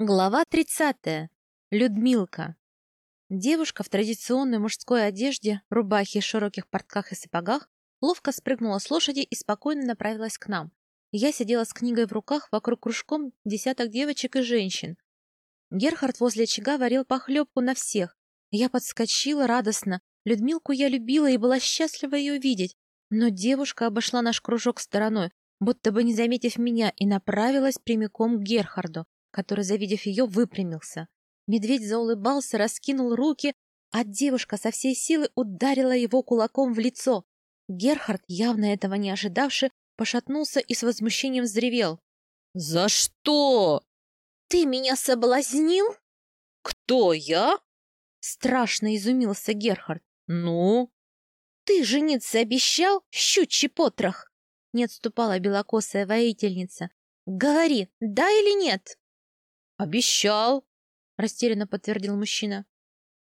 Глава 30. Людмилка. Девушка в традиционной мужской одежде, рубахе, широких портках и сапогах ловко спрыгнула с лошади и спокойно направилась к нам. Я сидела с книгой в руках, вокруг кружком десяток девочек и женщин. Герхард возле очага варил похлебку на всех. Я подскочила радостно. Людмилку я любила и была счастлива ее видеть. Но девушка обошла наш кружок стороной, будто бы не заметив меня, и направилась прямиком к Герхарду который, завидев ее, выпрямился. Медведь заулыбался, раскинул руки, а девушка со всей силы ударила его кулаком в лицо. Герхард, явно этого не ожидавший, пошатнулся и с возмущением взревел. «За что?» «Ты меня соблазнил?» «Кто, я?» Страшно изумился Герхард. «Ну?» «Ты жениться обещал, щучий потрох?» Не отступала белокосая воительница. «Говори, да или нет?» «Обещал», — растерянно подтвердил мужчина.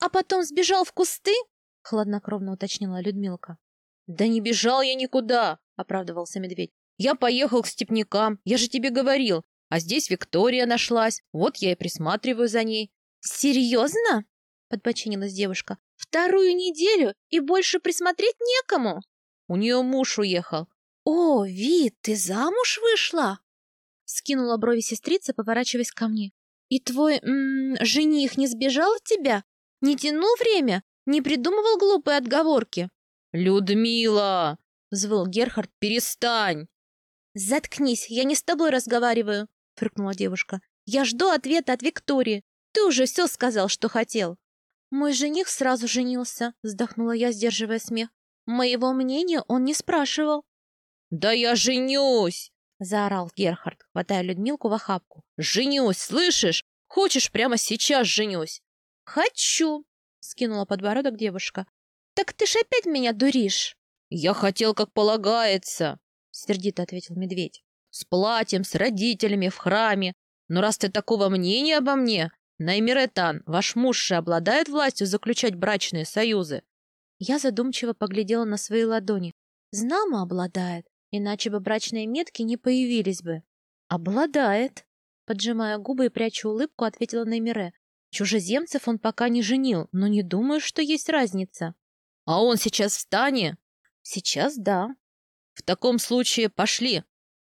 «А потом сбежал в кусты?» — хладнокровно уточнила Людмилка. «Да не бежал я никуда», — оправдывался медведь. «Я поехал к степнякам, я же тебе говорил. А здесь Виктория нашлась, вот я и присматриваю за ней». «Серьезно?» — подбочинилась девушка. «Вторую неделю и больше присмотреть некому?» «У нее муж уехал». «О, Вит, ты замуж вышла?» Скинула брови сестрица, поворачиваясь ко мне. «И твой м -м, жених не сбежал от тебя? Не тянул время? Не придумывал глупые отговорки?» «Людмила!» — взвыл Герхард. «Перестань!» «Заткнись, я не с тобой разговариваю!» — фыркнула девушка. «Я жду ответа от Виктории. Ты уже все сказал, что хотел». «Мой жених сразу женился», — вздохнула я, сдерживая смех. «Моего мнения он не спрашивал». «Да я женюсь!» — заорал Герхард, хватая Людмилку в охапку. «Женюсь, слышишь? Хочешь, прямо сейчас женюсь?» «Хочу!» — скинула подбородок девушка. «Так ты ж опять меня дуришь!» «Я хотел, как полагается!» — сердито ответил медведь. «С платьем, с родителями, в храме. Но раз ты такого мнения обо мне, Наймиретан, ваш муж же обладает властью заключать брачные союзы?» Я задумчиво поглядела на свои ладони. «Знамо обладает иначе бы брачные метки не появились бы. Обладает. Поджимая губы и пряча улыбку, ответила Неймире. Чужеземцев он пока не женил, но не думаю, что есть разница. А он сейчас в стане? Сейчас да. В таком случае пошли.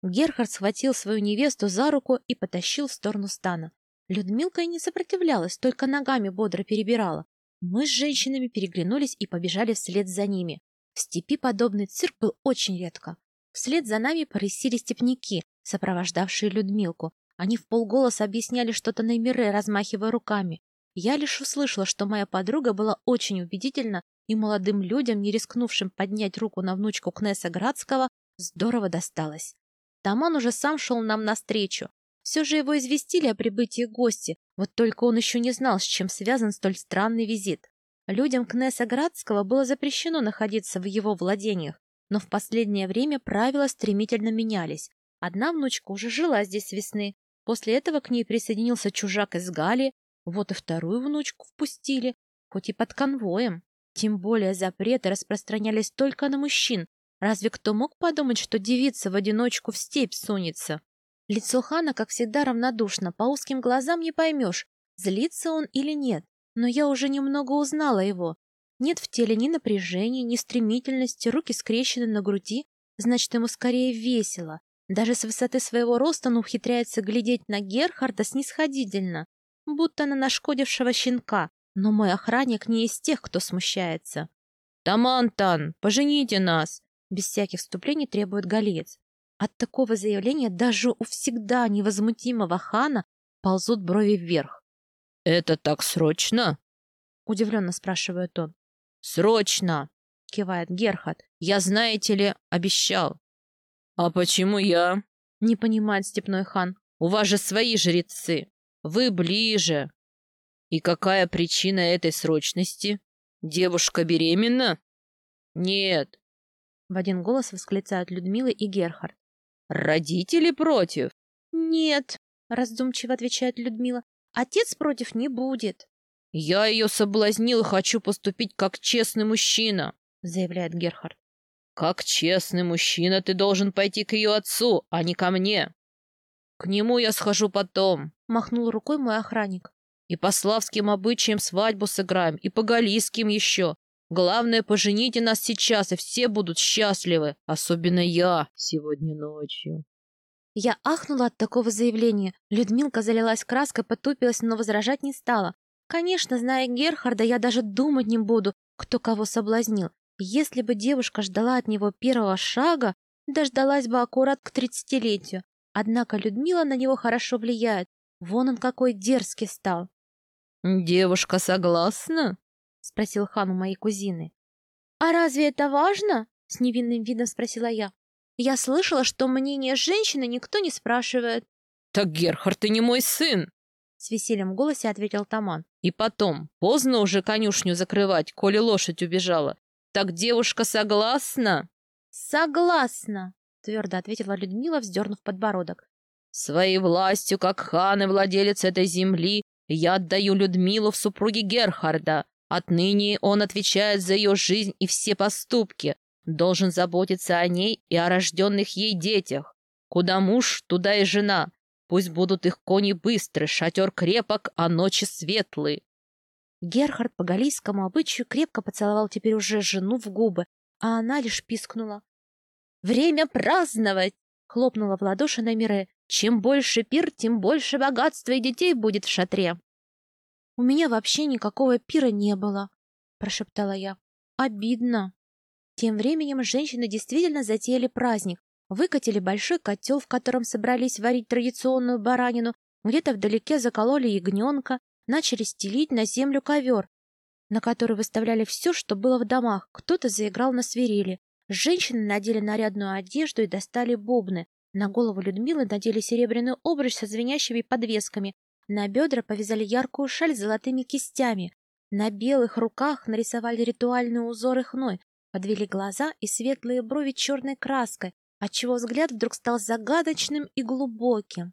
Герхард схватил свою невесту за руку и потащил в сторону стана. Людмилка и не сопротивлялась, только ногами бодро перебирала. Мы с женщинами переглянулись и побежали вслед за ними. В степи подобный цирк был очень редко. Вслед за нами порысили степняки, сопровождавшие Людмилку. Они в полголоса объясняли что-то на Мире, размахивая руками. Я лишь услышала, что моя подруга была очень убедительна, и молодым людям, не рискнувшим поднять руку на внучку Кнесса Градского, здорово досталось. Таман уже сам шел нам навстречу. Все же его известили о прибытии гости, вот только он еще не знал, с чем связан столь странный визит. Людям Кнесса Градского было запрещено находиться в его владениях, но в последнее время правила стремительно менялись. Одна внучка уже жила здесь с весны. После этого к ней присоединился чужак из Гали. Вот и вторую внучку впустили, хоть и под конвоем. Тем более запреты распространялись только на мужчин. Разве кто мог подумать, что девица в одиночку в степь сунется? Лицо хана, как всегда, равнодушно. По узким глазам не поймешь, злится он или нет. Но я уже немного узнала его. Нет в теле ни напряжения, ни стремительности, руки скрещены на груди, значит, ему скорее весело. Даже с высоты своего роста он ухитряется глядеть на Герхарда снисходительно, будто на нашкодившего щенка, но мой охранник не из тех, кто смущается. «Тамантан, пожените нас!» Без всяких вступлений требует Галец. От такого заявления даже у всегда невозмутимого хана ползут брови вверх. «Это так срочно?» — удивленно спрашивает он. «Срочно!» — кивает Герхард. «Я, знаете ли, обещал». «А почему я?» — не понимает степной хан. «У вас же свои жрецы. Вы ближе». «И какая причина этой срочности? Девушка беременна?» «Нет». В один голос восклицают Людмила и Герхард. «Родители против?» «Нет», — раздумчиво отвечает Людмила. «Отец против не будет». «Я ее соблазнил хочу поступить как честный мужчина», — заявляет Герхард. «Как честный мужчина ты должен пойти к ее отцу, а не ко мне». К нему я схожу потом, — махнул рукой мой охранник. И по славским обычаям свадьбу сыграем, и по галийским еще. Главное, пожените нас сейчас, и все будут счастливы, особенно я сегодня ночью. Я ахнула от такого заявления. Людмилка залилась краской, потупилась, но возражать не стала. Конечно, зная Герхарда, я даже думать не буду, кто кого соблазнил. Если бы девушка ждала от него первого шага, дождалась бы аккурат к тридцатилетию. Однако Людмила на него хорошо влияет. Вон он какой дерзкий стал. «Девушка согласна?» — спросил хан у моей кузины. «А разве это важно?» — с невинным видом спросила я. Я слышала, что мнение женщины никто не спрашивает. Так Герхард, ты не мой сын. С весельем в голосе ответил Таман. И потом, поздно уже конюшню закрывать, коли лошадь убежала. Так девушка согласна? Согласна, твердо ответила Людмила, вздернув подбородок. Своей властью, как хан и владелец этой земли, я отдаю Людмилу в супруги Герхарда. Отныне он отвечает за ее жизнь и все поступки. Должен заботиться о ней и о рожденных ей детях. Куда муж, туда и жена. Пусть будут их кони быстры, шатер крепок, а ночи светлые. Герхард по галийскому обычаю крепко поцеловал теперь уже жену в губы, а она лишь пискнула. «Время праздновать!» — хлопнула в ладоши на Мире. «Чем больше пир, тем больше богатства и детей будет в шатре!» «У меня вообще никакого пира не было», — прошептала я. «Обидно». Тем временем женщины действительно затеяли праздник. Выкатили большой котел, в котором собрались варить традиционную баранину, где-то вдалеке закололи ягненка, начали стелить на землю ковер, на который выставляли все, что было в домах. Кто-то заиграл на свирели. Женщины надели нарядную одежду и достали бубны. На голову Людмилы надели серебряный обруч со звенящими подвесками. На бедра повязали яркую шаль с золотыми кистями. На белых руках нарисовали ритуальные узоры хной, Подвели глаза и светлые брови черной краской, отчего взгляд вдруг стал загадочным и глубоким.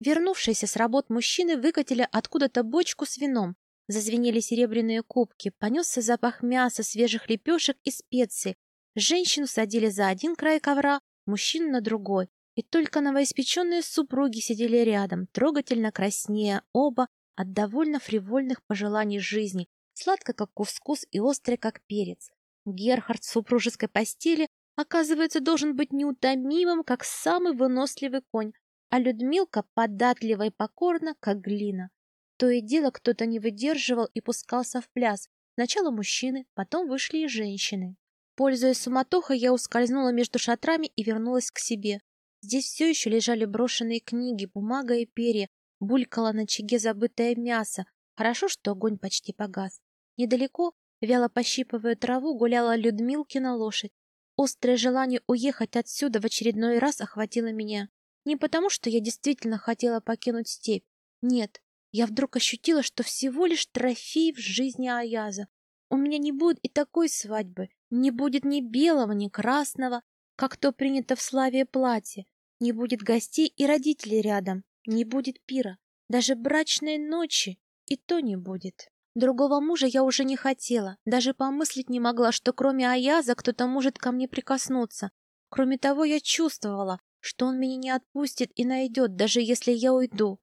Вернувшиеся с работ мужчины выкатили откуда-то бочку с вином. Зазвенели серебряные кубки, понесся запах мяса, свежих лепешек и специй. Женщину садили за один край ковра, мужчин на другой. И только новоиспеченные супруги сидели рядом, трогательно краснея оба от довольно фривольных пожеланий жизни, сладко как кускус и острый как перец. Герхард в супружеской постели, оказывается, должен быть неутомимым, как самый выносливый конь, а Людмилка податлива и покорна, как глина. То и дело кто-то не выдерживал и пускался в пляс. Сначала мужчины, потом вышли и женщины. Пользуясь суматохой, я ускользнула между шатрами и вернулась к себе. Здесь все еще лежали брошенные книги, бумага и перья, булькало на чеге забытое мясо. Хорошо, что огонь почти погас. Недалеко Вяло пощипывая траву, гуляла Людмилкина лошадь. Острое желание уехать отсюда в очередной раз охватило меня. Не потому, что я действительно хотела покинуть степь. Нет, я вдруг ощутила, что всего лишь трофей в жизни Аяза. У меня не будет и такой свадьбы, не будет ни белого, ни красного, как то принято в славе платье, не будет гостей и родителей рядом, не будет пира, даже брачной ночи и то не будет. Другого мужа я уже не хотела, даже помыслить не могла, что кроме Аяза кто-то может ко мне прикоснуться. Кроме того, я чувствовала, что он меня не отпустит и найдет, даже если я уйду.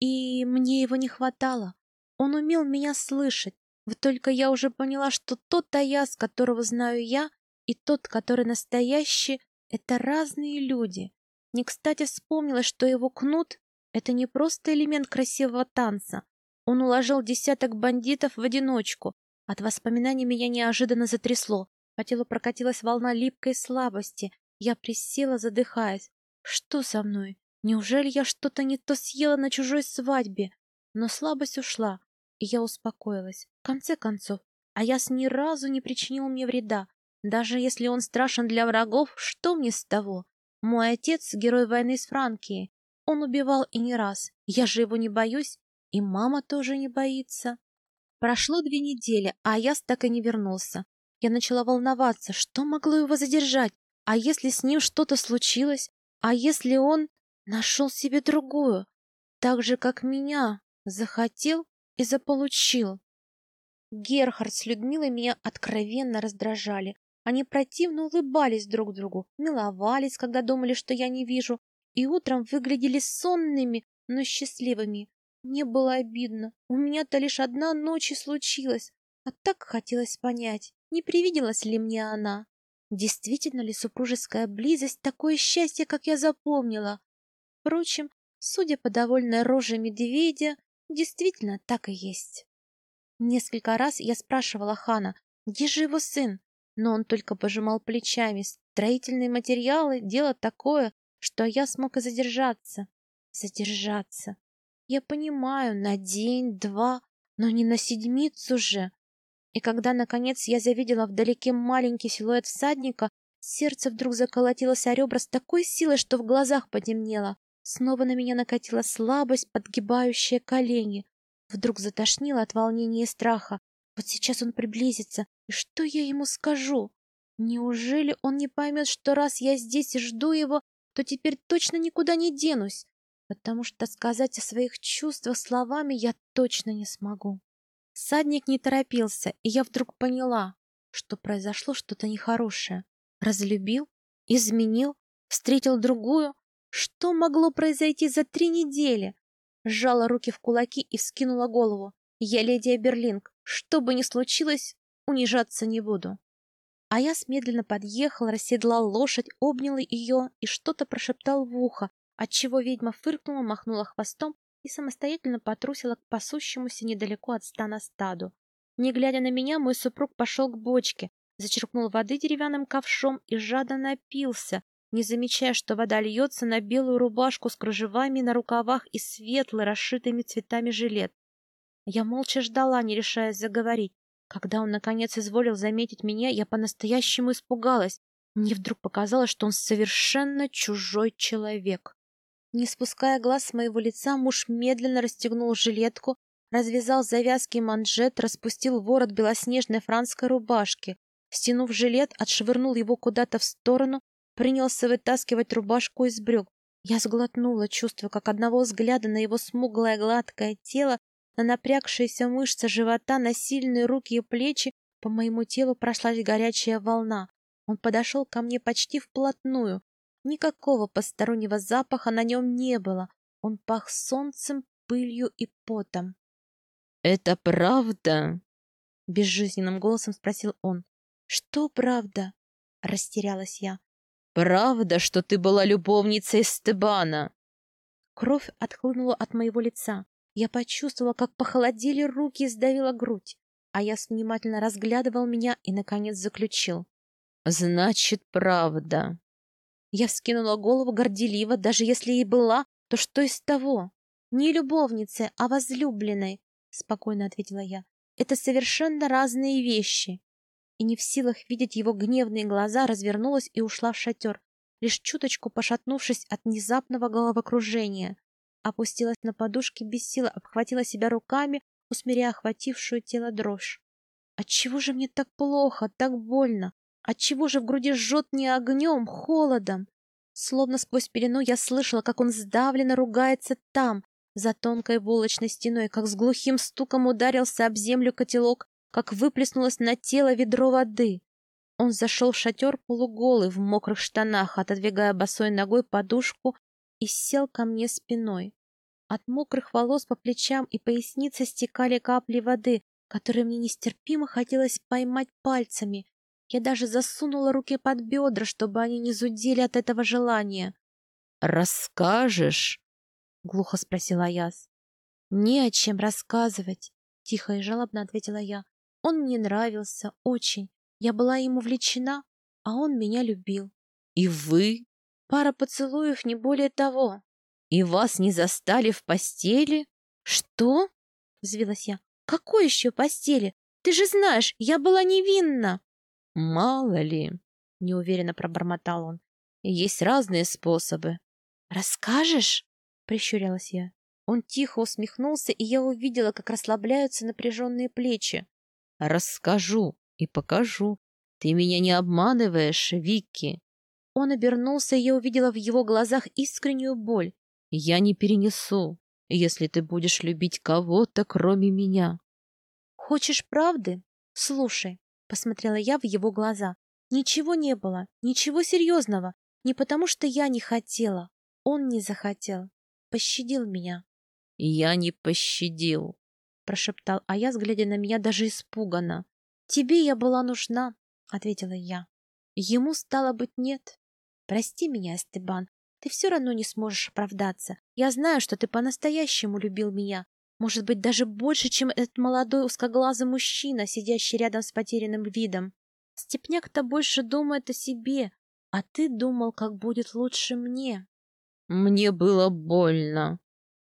И мне его не хватало. Он умел меня слышать. Вот только я уже поняла, что тот Аяз, которого знаю я, и тот, который настоящий, это разные люди. Не кстати вспомнила, что его кнут — это не просто элемент красивого танца, он уложил десяток бандитов в одиночку. От воспоминаний меня неожиданно затрясло. По телу прокатилась волна липкой слабости. Я присела, задыхаясь. Что со мной? Неужели я что-то не то съела на чужой свадьбе? Но слабость ушла, и я успокоилась. В конце концов, а Аяс ни разу не причинил мне вреда. Даже если он страшен для врагов, что мне с того? Мой отец — герой войны с Франкией. Он убивал и не раз. Я же его не боюсь. И мама тоже не боится. Прошло две недели, а Аяс так и не вернулся. Я начала волноваться, что могло его задержать? А если с ним что-то случилось? А если он нашел себе другую? Так же, как меня, захотел и заполучил. Герхард с Людмилой меня откровенно раздражали. Они противно улыбались друг другу, миловались, когда думали, что я не вижу, и утром выглядели сонными, но счастливыми. Мне было обидно. У меня-то лишь одна ночь и случилась. А так хотелось понять, не привиделась ли мне она. Действительно ли супружеская близость такое счастье, как я запомнила? Впрочем, судя по довольной роже медведя, действительно так и есть. Несколько раз я спрашивала Хана, где же его сын, но он только пожимал плечами. Строительные материалы — дело такое, что я смог и задержаться. Задержаться. Я понимаю, на день-два, но не на седмицу же. И когда, наконец, я завидела вдалеке маленький силуэт всадника, сердце вдруг заколотилось о ребра с такой силой, что в глазах потемнело. Снова на меня накатила слабость, подгибающая колени. Вдруг затошнило от волнения и страха. Вот сейчас он приблизится, и что я ему скажу? Неужели он не поймет, что раз я здесь и жду его, то теперь точно никуда не денусь? Потому что сказать о своих чувствах словами я точно не смогу. Садник не торопился, и я вдруг поняла, что произошло что-то нехорошее. Разлюбил, изменил, встретил другую. Что могло произойти за три недели? Сжала руки в кулаки и вскинула голову. Я леди Берлинг. Что бы ни случилось, унижаться не буду. А я медленно подъехал, расседлал лошадь, обнял ее и что-то прошептал в ухо, отчего ведьма фыркнула, махнула хвостом и самостоятельно потрусила к пасущемуся недалеко от стана стаду. Не глядя на меня, мой супруг пошел к бочке, зачерпнул воды деревянным ковшом и жадно напился, не замечая, что вода льется на белую рубашку с кружевами на рукавах и светлый, расшитыми цветами жилет. Я молча ждала, не решаясь заговорить. Когда он, наконец, изволил заметить меня, я по-настоящему испугалась. Мне вдруг показалось, что он совершенно чужой человек. Не спуская глаз с моего лица, муж медленно расстегнул жилетку, развязал завязки манжет, распустил ворот белоснежной франской рубашки. Стянув жилет, отшвырнул его куда-то в сторону, принялся вытаскивать рубашку из брюк. Я сглотнула, чувствуя, как одного взгляда на его смуглое гладкое тело, на напрягшиеся мышцы живота, на сильные руки и плечи по моему телу прошлась горячая волна. Он подошел ко мне почти вплотную, Никакого постороннего запаха на нем не было. Он пах солнцем, пылью и потом. — Это правда? — безжизненным голосом спросил он. — Что правда? — растерялась я. — Правда, что ты была любовницей Стебана? Кровь отхлынула от моего лица. Я почувствовала, как похолодели руки и сдавила грудь. А я внимательно разглядывал меня и, наконец, заключил. — Значит, правда. Я вскинула голову горделиво, даже если и была, то что из того? Не любовницы, а возлюбленной, спокойно ответила я. Это совершенно разные вещи. И не в силах видеть его гневные глаза, развернулась и ушла в шатер, лишь чуточку пошатнувшись от внезапного головокружения. Опустилась на подушки без силы, обхватила себя руками, усмиряя охватившую тело дрожь. Отчего же мне так плохо, так больно? Отчего же в груди жжет не огнем, холодом? Словно сквозь пелену я слышала, как он сдавленно ругается там, за тонкой волочной стеной, как с глухим стуком ударился об землю котелок, как выплеснулось на тело ведро воды. Он зашел в шатер полуголый в мокрых штанах, отодвигая босой ногой подушку и сел ко мне спиной. От мокрых волос по плечам и пояснице стекали капли воды, которые мне нестерпимо хотелось поймать пальцами, я даже засунула руки под бедра, чтобы они не зудели от этого желания. «Расскажешь?» — глухо спросила Яс. «Не о чем рассказывать», — тихо и жалобно ответила я. «Он мне нравился, очень. Я была ему влечена, а он меня любил». «И вы?» «Пара поцелуев, не более того». «И вас не застали в постели?» «Что?» — взвилась я. «Какой еще постели? Ты же знаешь, я была невинна!» «Мало ли», — неуверенно пробормотал он. «Есть разные способы». «Расскажешь?» — прищурилась я. Он тихо усмехнулся, и я увидела, как расслабляются напряженные плечи. «Расскажу и покажу. Ты меня не обманываешь, Вики». Он обернулся, и я увидела в его глазах искреннюю боль. «Я не перенесу, если ты будешь любить кого-то, кроме меня». «Хочешь правды? Слушай, Посмотрела я в его глаза. Ничего не было, ничего серьезного. Не потому, что я не хотела, Он не захотел. Пощадил меня. Я не пощадил, прошептал Аяс, глядя на меня даже испуганно. Тебе я была нужна, ответила я. Ему стало быть нет. Прости меня, Эстебан, ты все равно не сможешь оправдаться. Я знаю, что ты по-настоящему любил меня. Может быть, даже больше, чем этот молодой узкоглазый мужчина, сидящий рядом с потерянным видом. Степняк-то больше думает о себе, а ты думал, как будет лучше мне. Мне было больно,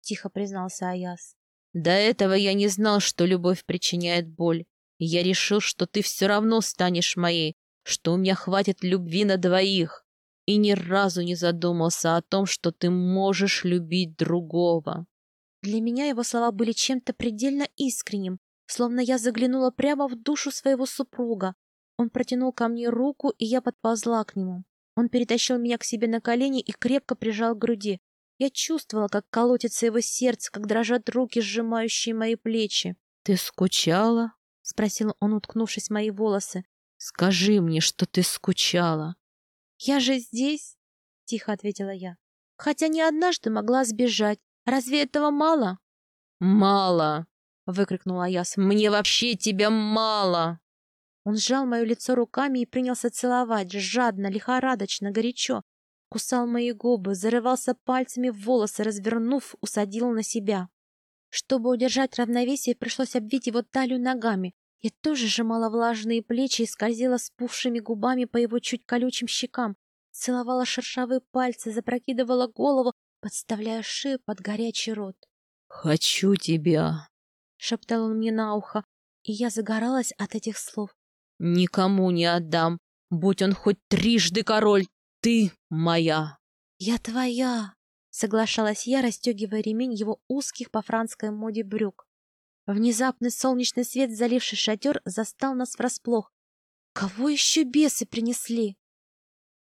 тихо признался Аяс. До этого я не знал, что любовь причиняет боль. Я решил, что ты все равно станешь моей, что у меня хватит любви на двоих. И ни разу не задумался о том, что ты можешь любить другого. Для меня его слова были чем-то предельно искренним, словно я заглянула прямо в душу своего супруга. Он протянул ко мне руку, и я подползла к нему. Он перетащил меня к себе на колени и крепко прижал к груди. Я чувствовала, как колотится его сердце, как дрожат руки, сжимающие мои плечи. — Ты скучала? — спросил он, уткнувшись в мои волосы. — Скажи мне, что ты скучала. — Я же здесь, — тихо ответила я. — Хотя не однажды могла сбежать. Разве этого мало? — Мало! — выкрикнула я. — Мне вообще тебя мало! Он сжал мое лицо руками и принялся целовать, жадно, лихорадочно, горячо. Кусал мои губы, зарывался пальцами в волосы, развернув, усадил на себя. Чтобы удержать равновесие, пришлось обвить его талию ногами. Я тоже сжимала влажные плечи и скользила спухшими губами по его чуть колючим щекам. Целовала шершавые пальцы, запрокидывала голову, подставляя шею под горячий рот. «Хочу тебя!» — шептал он мне на ухо, и я загоралась от этих слов. Никому не отдам, будь он хоть трижды король, ты моя. Я твоя, соглашалась я, расстегивая ремень его узких по французской моде брюк. Внезапный солнечный свет, заливший шатер, застал нас врасплох. Кого еще бесы принесли?